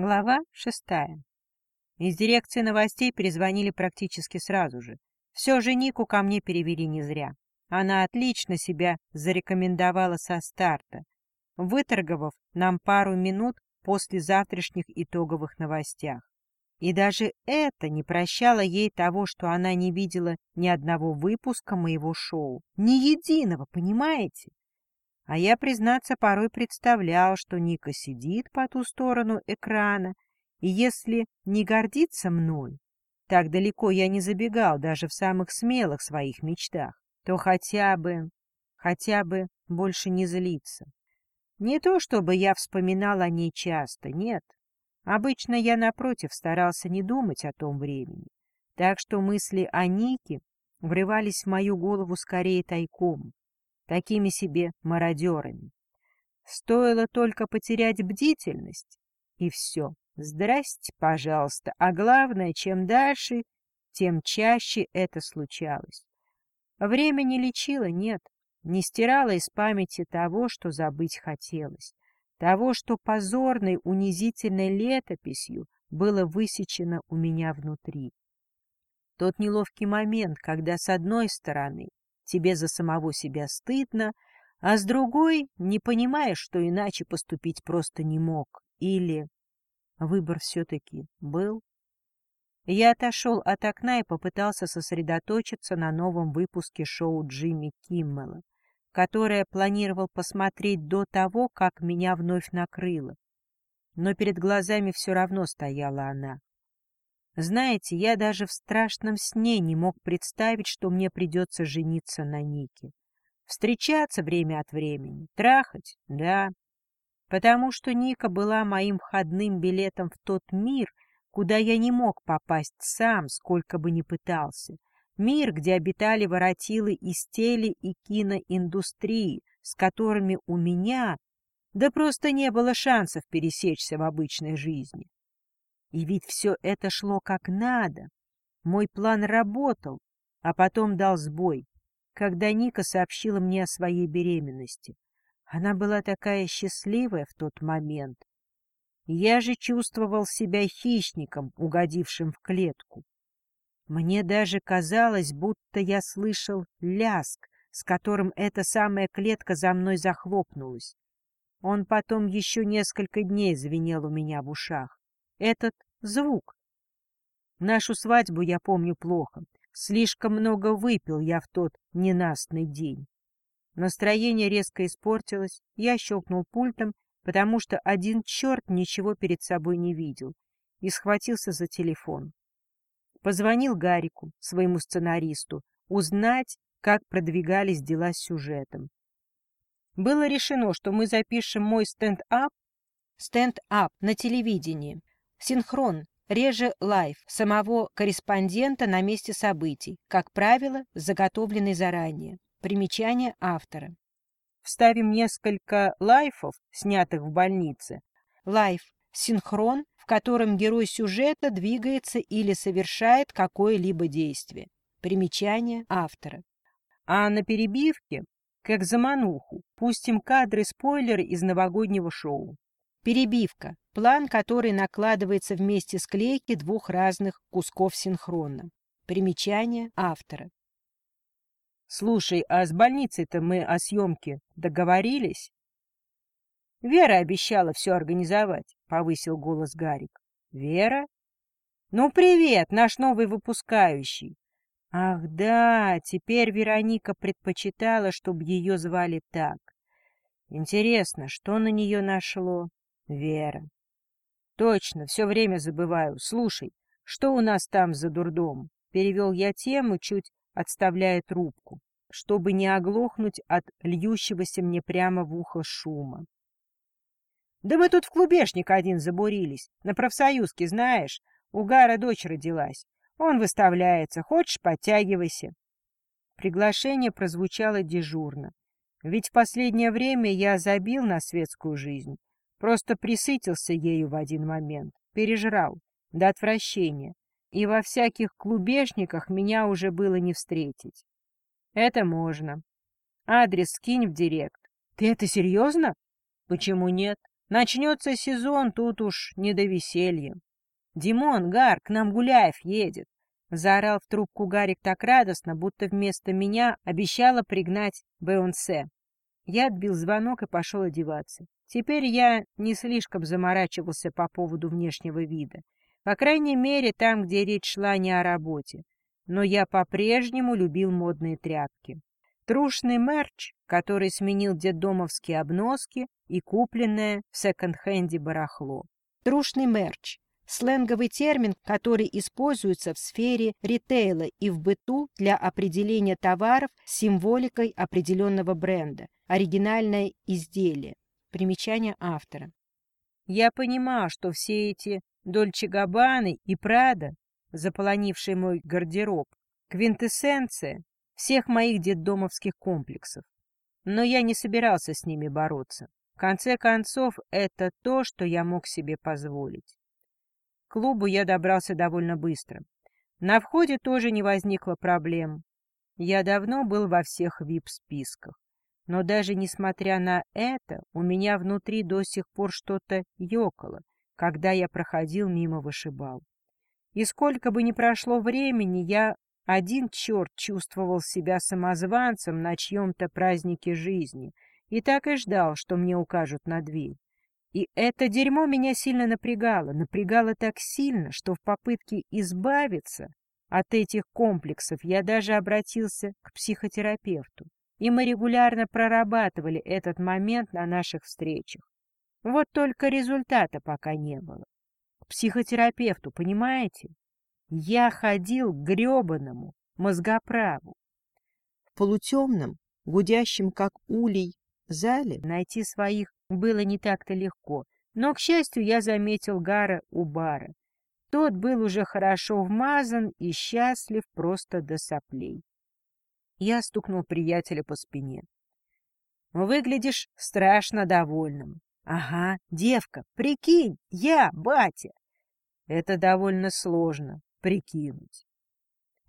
Глава шестая. Из дирекции новостей перезвонили практически сразу же. Все же Нику ко мне перевели не зря. Она отлично себя зарекомендовала со старта, выторговав нам пару минут после завтрашних итоговых новостях. И даже это не прощало ей того, что она не видела ни одного выпуска моего шоу. Ни единого, понимаете? А я, признаться, порой представлял, что Ника сидит по ту сторону экрана, и если не гордится мной, так далеко я не забегал даже в самых смелых своих мечтах, то хотя бы, хотя бы больше не злиться. Не то, чтобы я вспоминал о ней часто, нет. Обычно я, напротив, старался не думать о том времени, так что мысли о Нике врывались в мою голову скорее тайком, такими себе мародерами. Стоило только потерять бдительность, и все. Здрасте, пожалуйста. А главное, чем дальше, тем чаще это случалось. Время не лечило, нет, не стирало из памяти того, что забыть хотелось, того, что позорной, унизительной летописью было высечено у меня внутри. Тот неловкий момент, когда с одной стороны тебе за самого себя стыдно, а с другой не понимаешь, что иначе поступить просто не мог. Или выбор все-таки был. Я отошел от окна и попытался сосредоточиться на новом выпуске шоу Джимми Киммела, которое планировал посмотреть до того, как меня вновь накрыло. Но перед глазами все равно стояла она. Знаете, я даже в страшном сне не мог представить, что мне придется жениться на Нике. Встречаться время от времени, трахать, да. Потому что Ника была моим входным билетом в тот мир, куда я не мог попасть сам, сколько бы ни пытался. Мир, где обитали воротилы из теле и киноиндустрии, с которыми у меня да просто не было шансов пересечься в обычной жизни. И ведь все это шло как надо. Мой план работал, а потом дал сбой, когда Ника сообщила мне о своей беременности. Она была такая счастливая в тот момент. Я же чувствовал себя хищником, угодившим в клетку. Мне даже казалось, будто я слышал ляск, с которым эта самая клетка за мной захлопнулась. Он потом еще несколько дней звенел у меня в ушах этот звук. Нашу свадьбу я помню плохо. Слишком много выпил я в тот ненастный день. Настроение резко испортилось, я щелкнул пультом, потому что один черт ничего перед собой не видел, и схватился за телефон. Позвонил Гарику, своему сценаристу, узнать, как продвигались дела с сюжетом. Было решено, что мы запишем мой стенд-ап стенд-ап на телевидении, Синхрон, реже лайв, самого корреспондента на месте событий, как правило, заготовленный заранее. Примечание автора. Вставим несколько лайфов, снятых в больнице. Лайф – синхрон, в котором герой сюжета двигается или совершает какое-либо действие. Примечание автора. А на перебивке, как замануху, пустим кадры-спойлеры из новогоднего шоу. Перебивка – план, который накладывается вместе с клейки двух разных кусков синхронно. Примечание автора. «Слушай, а с больницей-то мы о съемке договорились?» «Вера обещала все организовать», — повысил голос Гарик. «Вера? Ну, привет, наш новый выпускающий. Ах да, теперь Вероника предпочитала, чтобы ее звали так. Интересно, что на нее нашло? Вера. Точно, все время забываю. Слушай, что у нас там за дурдом? Перевел я тему, чуть отставляя трубку, чтобы не оглохнуть от льющегося мне прямо в ухо шума. Да мы тут в клубешник один забурились, на профсоюзке, знаешь. У Гара дочь родилась. Он выставляется. Хочешь, подтягивайся. Приглашение прозвучало дежурно. Ведь в последнее время я забил на светскую жизнь Просто присытился ею в один момент, пережрал, до отвращения, и во всяких клубешниках меня уже было не встретить. Это можно. Адрес скинь в директ. Ты это серьезно? Почему нет? Начнется сезон, тут уж не до веселья. «Димон, Гар, к нам Гуляев едет!» Заорал в трубку Гарик так радостно, будто вместо меня обещала пригнать Беонсе. Я отбил звонок и пошел одеваться. Теперь я не слишком заморачивался по поводу внешнего вида. По крайней мере, там, где речь шла не о работе. Но я по-прежнему любил модные тряпки. Трушный мерч, который сменил детдомовские обноски и купленное в секонд-хенде барахло. Трушный мерч сленговый термин, который используется в сфере ритейла и в быту для определения товаров с символикой определенного бренда, оригинальное изделие. Примечание автора. Я понимал, что все эти Дольче Габбаны и Прада, заполонившие мой гардероб, квинтэссенция всех моих детдомовских комплексов. Но я не собирался с ними бороться. В конце концов, это то, что я мог себе позволить. К клубу я добрался довольно быстро. На входе тоже не возникло проблем. Я давно был во всех вип-списках. Но даже несмотря на это, у меня внутри до сих пор что-то ёкало, когда я проходил мимо вышибал. И сколько бы ни прошло времени, я один черт чувствовал себя самозванцем на чьем-то празднике жизни и так и ждал, что мне укажут на дверь. И это дерьмо меня сильно напрягало, напрягало так сильно, что в попытке избавиться от этих комплексов я даже обратился к психотерапевту. И мы регулярно прорабатывали этот момент на наших встречах. Вот только результата пока не было. К психотерапевту, понимаете? Я ходил к гребаному мозгоправу. В полутемном, гудящем как улей, зале найти своих было не так-то легко, но, к счастью, я заметил Гара у бара. Тот был уже хорошо вмазан и счастлив просто до соплей. Я стукнул приятеля по спине. «Выглядишь страшно довольным». «Ага, девка, прикинь, я, батя!» «Это довольно сложно, прикинуть».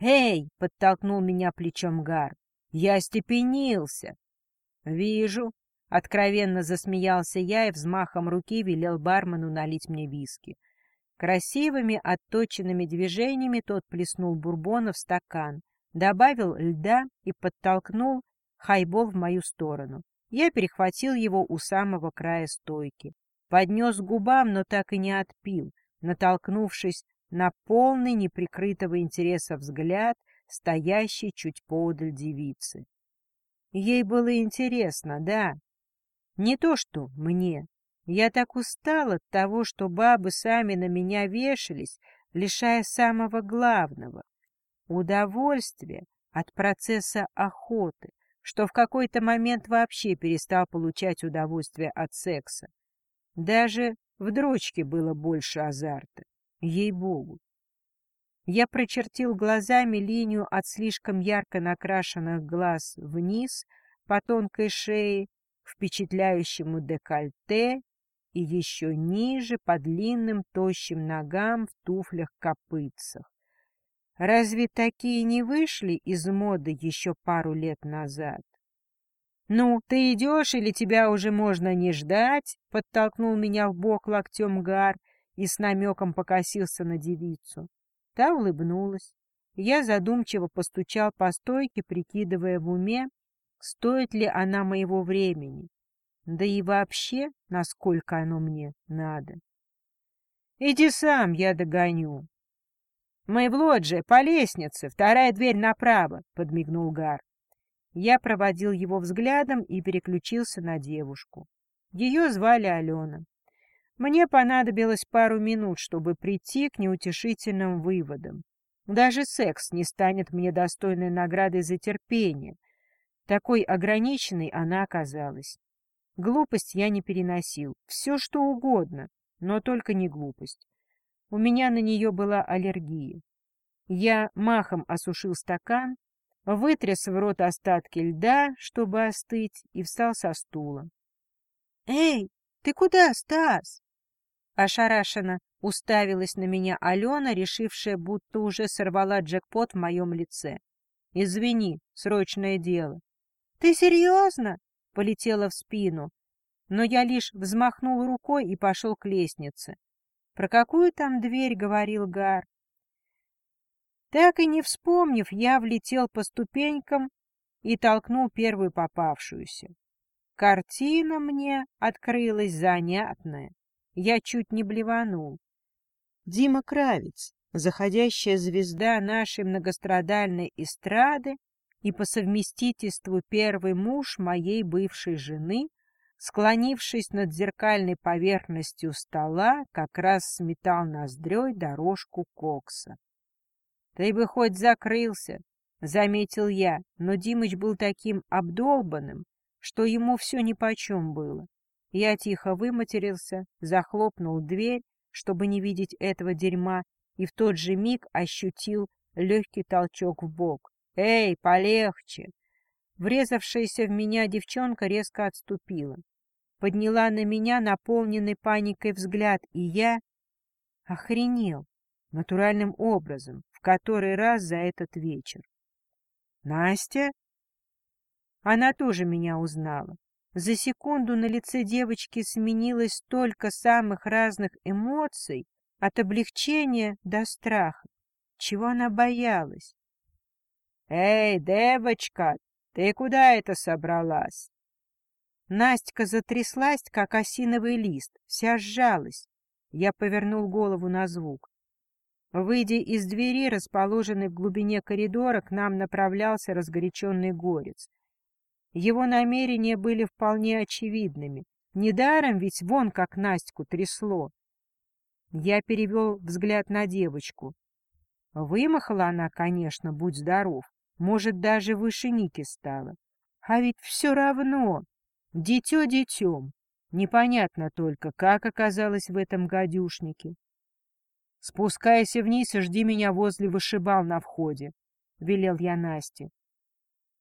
«Эй!» — подтолкнул меня плечом Гар. «Я степенился!» «Вижу», — откровенно засмеялся я и взмахом руки велел бармену налить мне виски. Красивыми, отточенными движениями тот плеснул бурбона в стакан, добавил льда и подтолкнул хайбол в мою сторону. Я перехватил его у самого края стойки, поднес губам, но так и не отпил, натолкнувшись на полный неприкрытого интереса взгляд, стоящий чуть поодаль девицы. Ей было интересно, да, не то что мне. Я так устал от того, что бабы сами на меня вешались, лишая самого главного — удовольствия от процесса охоты, что в какой-то момент вообще перестал получать удовольствие от секса. Даже в дрочке было больше азарта. Ей-богу. Я прочертил глазами линию от слишком ярко накрашенных глаз вниз по тонкой шее впечатляющему декольте и еще ниже по длинным тощим ногам в туфлях-копытцах. Разве такие не вышли из моды еще пару лет назад? «Ну, ты идешь или тебя уже можно не ждать?» — подтолкнул меня в бок локтем Гар и с намеком покосился на девицу. Та улыбнулась. Я задумчиво постучал по стойке, прикидывая в уме, стоит ли она моего времени, да и вообще, насколько оно мне надо. Иди сам, я догоню. Мы в лоджии, по лестнице, вторая дверь направо, подмигнул Гар. Я проводил его взглядом и переключился на девушку. Ее звали Алена. Мне понадобилось пару минут, чтобы прийти к неутешительным выводам. Даже секс не станет мне достойной наградой за терпение — такой ограниченной она оказалась. Глупость я не переносил. Все, что угодно, но только не глупость. У меня на нее была аллергия. Я махом осушил стакан, вытряс в рот остатки льда, чтобы остыть, и встал со стула. — Эй, ты куда, Стас? Ошарашенно уставилась на меня Алена, решившая, будто уже сорвала джекпот в моем лице. — Извини, срочное дело. «Ты серьезно?» — полетела в спину. но я лишь взмахнул рукой и пошел к лестнице. Про какую там дверь говорил Гар? Так и не вспомнив, я влетел по ступенькам и толкнул первую попавшуюся. Картина мне открылась занятная. Я чуть не блеванул. Дима Кравец, заходящая звезда нашей многострадальной эстрады и по совместительству первый муж моей бывшей жены, склонившись над зеркальной поверхностью стола, как раз сметал ноздрёй дорожку кокса. — Ты бы хоть закрылся, — заметил я, но Димыч был таким обдолбанным, что ему все нипочем было. Я тихо выматерился, захлопнул дверь, чтобы не видеть этого дерьма, и в тот же миг ощутил легкий толчок в бок. «Эй, полегче!» Врезавшаяся в меня девчонка резко отступила. Подняла на меня наполненный паникой взгляд, и я охренел натуральным образом в который раз за этот вечер. «Настя?» Она тоже меня узнала. За секунду на лице девочки сменилось столько самых разных эмоций, от облегчения до страха. Чего она боялась? «Эй, девочка, ты куда это собралась?» Настя затряслась, как осиновый лист, вся сжалась. Я повернул голову на звук. Выйдя из двери, расположенной в глубине коридора, к нам направлялся разгоряченный горец. Его намерения были вполне очевидными. Недаром ведь вон как Настю трясло. Я перевел взгляд на девочку. Вымахала она, конечно, будь здоров. Может, даже выше Ники стала. А ведь все равно. Дитё детем. Непонятно только, как оказалось в этом гадюшнике. Спускайся вниз и жди меня возле вышибал на входе, — велел я Насте.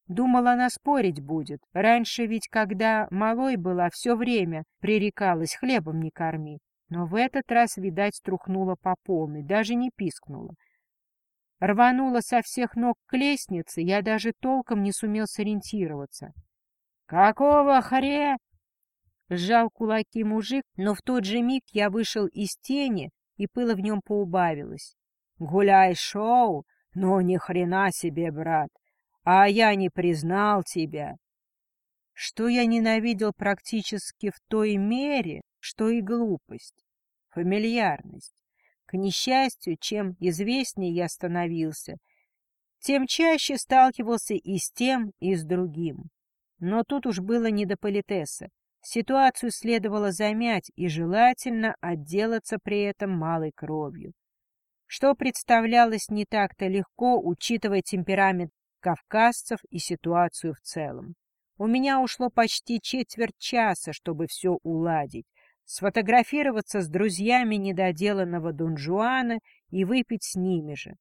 Думала, она спорить будет. Раньше ведь, когда малой была, все время пререкалась, хлебом не корми. Но в этот раз, видать, струхнула по полной, даже не пискнула. Рванула со всех ног к лестнице, я даже толком не сумел сориентироваться. «Какого хре?» Сжал кулаки мужик, но в тот же миг я вышел из тени, и пыло в нем поубавилось. «Гуляй, шоу! Но ни хрена себе, брат! А я не признал тебя!» Что я ненавидел практически в той мере, что и глупость, фамильярность. К несчастью, чем известнее я становился, тем чаще сталкивался и с тем, и с другим. Но тут уж было не до политеса. Ситуацию следовало замять и желательно отделаться при этом малой кровью. Что представлялось не так-то легко, учитывая темперамент кавказцев и ситуацию в целом. У меня ушло почти четверть часа, чтобы все уладить, сфотографироваться с друзьями недоделанного Дон Жуана и выпить с ними же.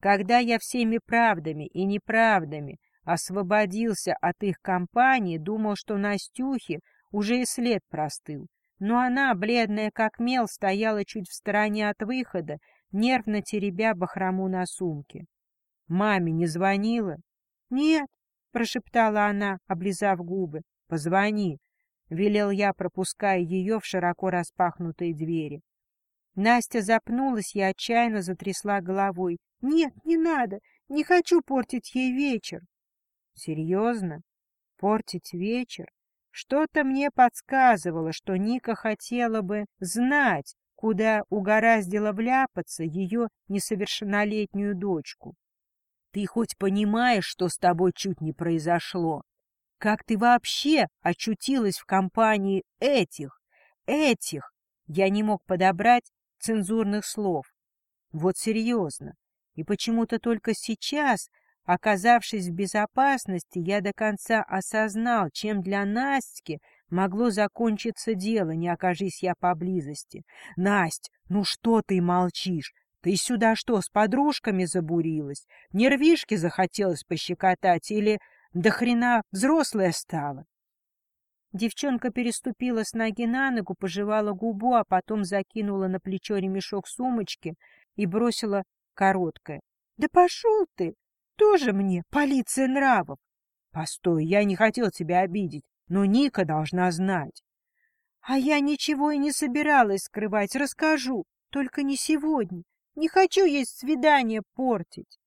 Когда я всеми правдами и неправдами освободился от их компании, думал, что Настюхе уже и след простыл, но она, бледная как мел, стояла чуть в стороне от выхода, нервно теребя бахрому на сумке. «Маме не звонила?» «Нет», — прошептала она, облизав губы. «Позвони», — велел я, пропуская ее в широко распахнутые двери. Настя запнулась и отчаянно затрясла головой. «Нет, не надо! Не хочу портить ей вечер!» «Серьезно? Портить вечер?» Что-то мне подсказывало, что Ника хотела бы знать, куда угораздило вляпаться ее несовершеннолетнюю дочку. Ты хоть понимаешь, что с тобой чуть не произошло? Как ты вообще очутилась в компании этих, этих? Я не мог подобрать цензурных слов. Вот серьезно. И почему-то только сейчас, оказавшись в безопасности, я до конца осознал, чем для Настики могло закончиться дело, не окажись я поблизости. — Насть, ну что ты молчишь? Ты сюда что, с подружками забурилась? Нервишки захотелось пощекотать или до хрена взрослая стала. Девчонка переступила с ноги на ногу, пожевала губу, а потом закинула на плечо ремешок сумочки и бросила короткое. — Да пошел ты! Тоже мне полиция нравов! Постой, я не хотел тебя обидеть, но Ника должна знать. А я ничего и не собиралась скрывать, расскажу, только не сегодня. Не хочу есть свидание портить.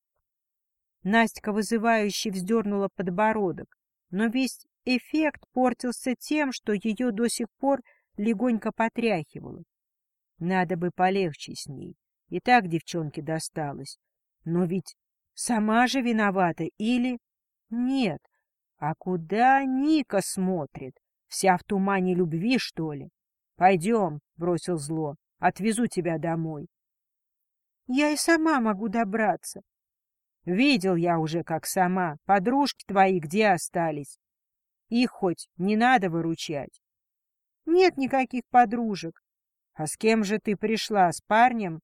Настя вызывающе вздернула подбородок, но весь эффект портился тем, что ее до сих пор легонько потряхивало. Надо бы полегче с ней. И так девчонке досталось. Но ведь сама же виновата или... Нет. А куда Ника смотрит? Вся в тумане любви, что ли? Пойдем, — бросил зло, — отвезу тебя домой. Я и сама могу добраться. Видел я уже, как сама. Подружки твои где остались? Их хоть не надо выручать. Нет никаких подружек. А с кем же ты пришла? С парнем?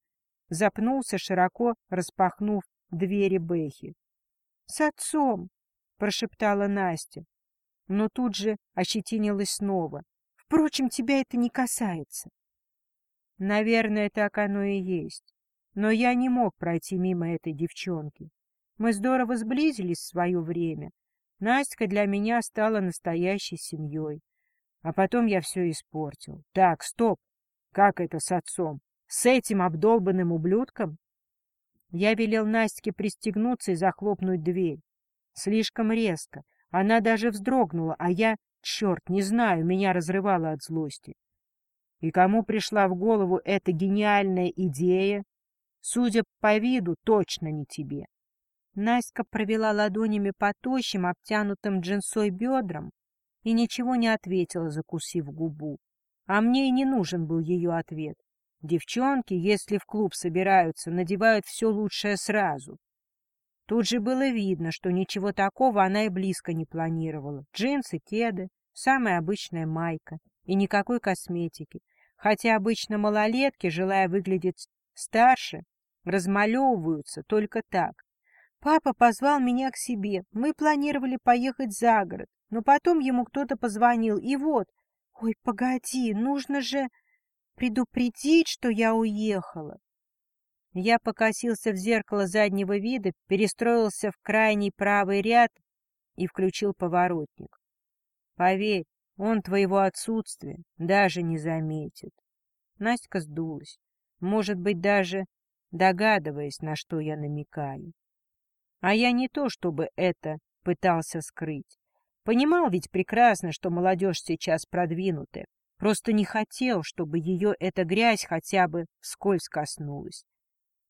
Запнулся, широко распахнув двери Бэхи. С отцом, прошептала Настя, но тут же ощетинилась снова. Впрочем, тебя это не касается. Наверное, так оно и есть. Но я не мог пройти мимо этой девчонки. Мы здорово сблизились в свое время. Настя для меня стала настоящей семьей. А потом я все испортил. Так, стоп. Как это с отцом? С этим обдолбанным ублюдком? Я велел Настике пристегнуться и захлопнуть дверь. Слишком резко. Она даже вздрогнула, а я, черт, не знаю, меня разрывало от злости. И кому пришла в голову эта гениальная идея? Судя по виду, точно не тебе. Настя провела ладонями по тощим, обтянутым джинсой бедрам и ничего не ответила, закусив губу. А мне и не нужен был ее ответ. Девчонки, если в клуб собираются, надевают все лучшее сразу. Тут же было видно, что ничего такого она и близко не планировала. Джинсы, кеды, самая обычная майка и никакой косметики. Хотя обычно малолетки, желая выглядеть старше, размалевываются только так. Папа позвал меня к себе. Мы планировали поехать за город, но потом ему кто-то позвонил, и вот... Ой, погоди, нужно же предупредить, что я уехала. Я покосился в зеркало заднего вида, перестроился в крайний правый ряд и включил поворотник. Поверь, он твоего отсутствия даже не заметит. Настя сдулась, может быть, даже догадываясь, на что я намекаю. А я не то, чтобы это пытался скрыть. Понимал ведь прекрасно, что молодежь сейчас продвинутая. Просто не хотел, чтобы ее эта грязь хотя бы вскользь коснулась.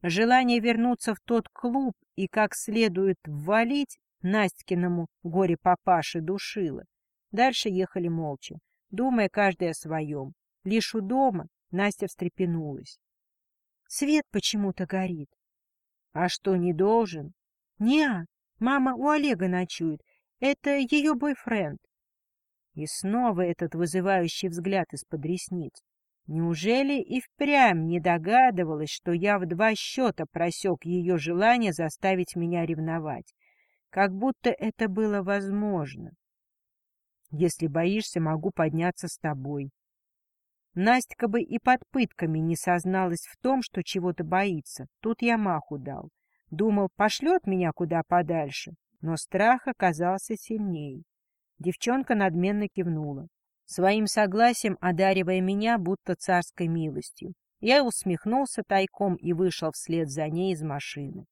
Желание вернуться в тот клуб и как следует ввалить Настькиному горе-папаше душило. Дальше ехали молча, думая каждый о своем. Лишь у дома Настя встрепенулась. Свет почему-то горит. А что, не должен? Не, мама у Олега ночует. Это ее бойфренд. И снова этот вызывающий взгляд из-под ресниц. Неужели и впрямь не догадывалась, что я в два счета просек ее желание заставить меня ревновать? Как будто это было возможно. Если боишься, могу подняться с тобой. Настя бы и под пытками не созналась в том, что чего-то боится. Тут я маху дал. Думал, пошлет меня куда подальше, но страх оказался сильней. Девчонка надменно кивнула, своим согласием одаривая меня будто царской милостью. Я усмехнулся тайком и вышел вслед за ней из машины.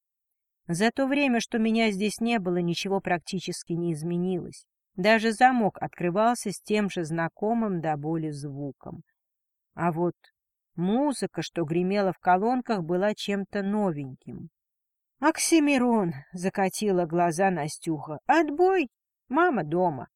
За то время, что меня здесь не было, ничего практически не изменилось. Даже замок открывался с тем же знакомым до боли звуком. А вот музыка, что гремела в колонках, была чем-то новеньким. «Оксимирон!» — закатила глаза Настюха. «Отбой! Мама дома!»